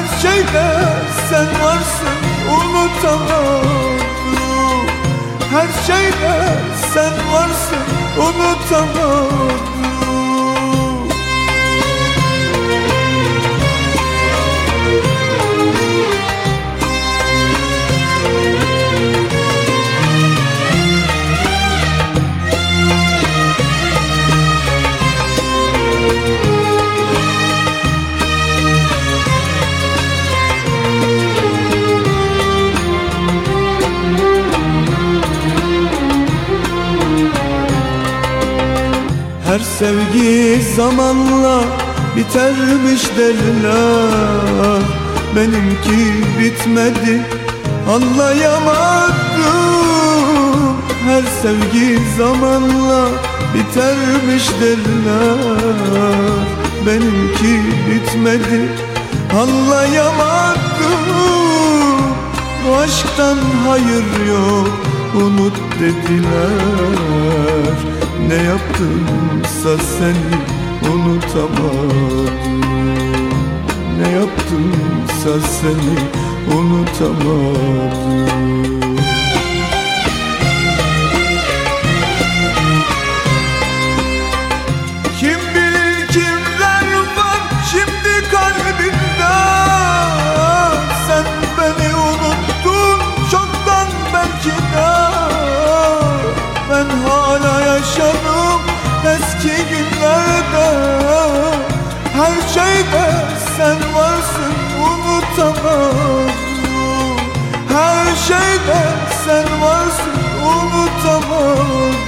Her şeyde sen varsın unutamadım Her şeyde sen varsın unutamadım sevgi zamanla bitermiş derler Benimki bitmedi anlayamadım. Her sevgi zamanla bitermiş derler Benimki bitmedi anlayamadım. Bu aşktan hayır yok unut dediler Yaptımsa seni unutamadım. Ne yaptımsa seni unutamadım Her şeyde sen varsın unutamadım Her şeyde sen varsın unutamadım